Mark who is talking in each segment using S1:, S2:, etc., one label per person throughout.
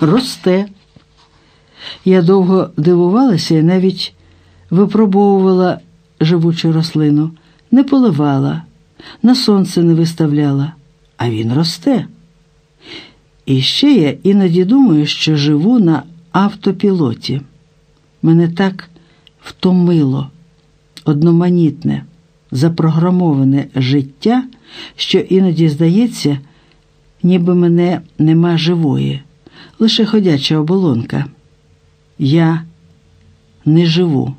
S1: росте. Я довго дивувалася і навіть випробовувала живучу рослину, не поливала, на сонце не виставляла, а він росте. І ще я іноді думаю, що живу на автопілоті. Мене так втомило, одноманітне, запрограмоване життя, що іноді здається, ніби мене нема живої, лише ходяча оболонка. Я не живу,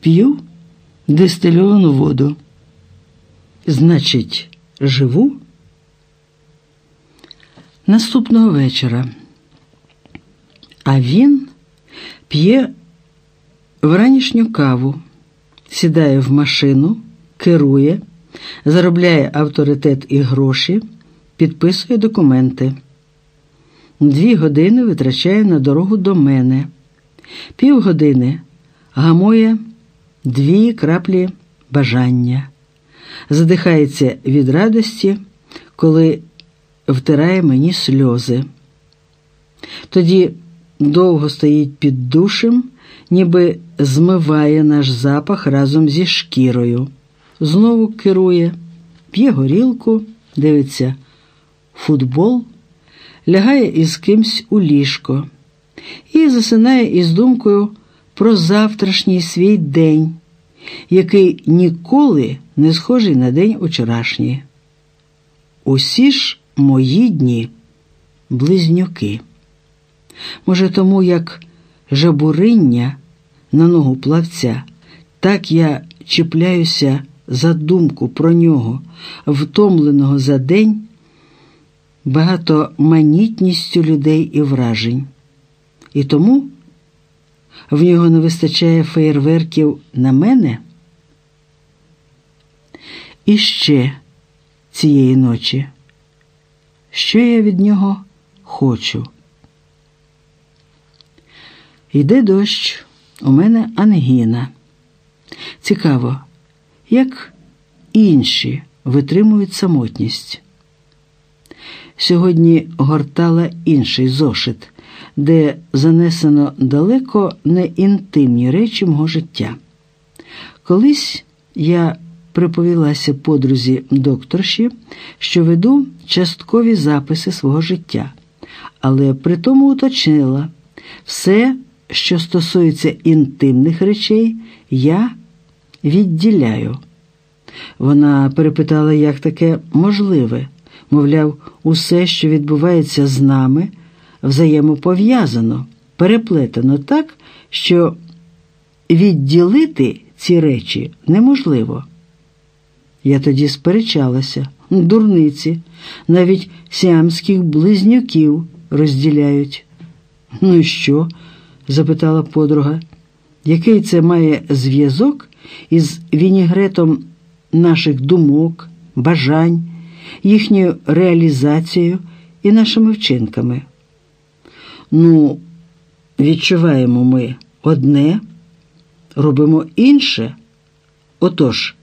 S1: п'ю дистильовану воду. Значить, живу? Наступного вечора. А він п'є вранішню каву, сідає в машину, керує, заробляє авторитет і гроші, підписує документи. Дві години витрачає на дорогу до мене, півгодини гамує дві краплі бажання, задихається від радості, коли втирає мені сльози. Тоді довго стоїть під душем, ніби змиває наш запах разом зі шкірою. Знову керує, п'є горілку, дивиться футбол, лягає із кимсь у ліжко і засинає із думкою про завтрашній свій день, який ніколи не схожий на день учорашній. Усі ж мої дні близнюки. Може, тому як жабуриння на ногу плавця, так я чіпляюся за думку про нього, втомленого за день, багатоманітністю людей і вражень. І тому в нього не вистачає феєрверків на мене. І ще цієї ночі, що я від нього хочу. Йде дощ, у мене ангіна. Цікаво, як інші витримують самотність. Сьогодні гортала інший зошит, де занесено далеко не інтимні речі мого життя. Колись я приповілася подрузі докторші, що веду часткові записи свого життя, але при тому уточнила все, що стосується інтимних речей, я відділяю. Вона перепитала, як таке можливе, мовляв, усе, що відбувається з нами, взаємопов'язано, переплетено так, що відділити ці речі неможливо. Я тоді сперечалася, дурниці, навіть сіамських близнюків розділяють. Ну і що? запитала подруга. Який це має зв'язок із вінігретом наших думок, бажань, їхньою реалізацією і нашими вчинками? Ну, відчуваємо ми одне, робимо інше. Отож,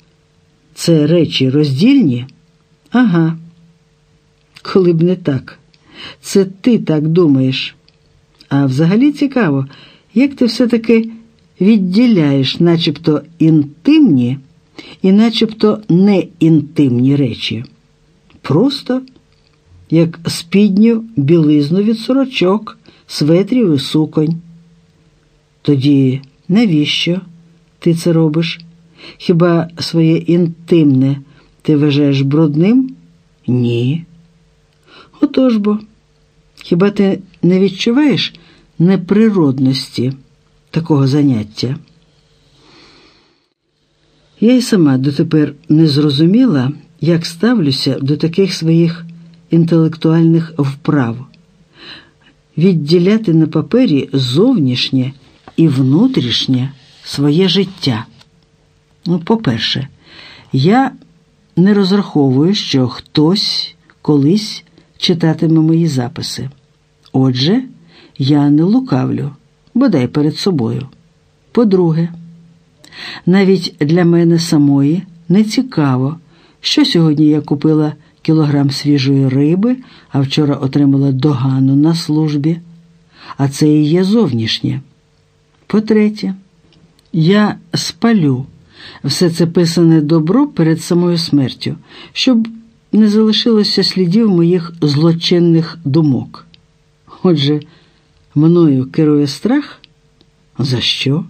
S1: це речі роздільні? Ага. Коли б не так. Це ти так думаєш. А взагалі цікаво, як ти все-таки відділяєш начебто інтимні і начебто неінтимні речі. Просто як спідню білизну від сорочок, светрів і суконь. Тоді навіщо ти це робиш? Хіба своє інтимне ти вважаєш брудним? Ні. Отож бо, хіба ти не відчуваєш неприродності такого заняття? Я й сама дотепер не зрозуміла, як ставлюся до таких своїх інтелектуальних вправ, відділяти на папері зовнішнє і внутрішнє своє життя. Ну, По-перше, я не розраховую, що хтось колись читатиме мої записи. Отже, я не лукавлю, бодай перед собою. По-друге, навіть для мене самої не цікаво, що сьогодні я купила кілограм свіжої риби, а вчора отримала догану на службі. А це і є зовнішнє. По-третє, я спалю все це писане добро перед самою смертю, щоб не залишилося слідів моїх злочинних думок. Отже, мною керує страх? За що?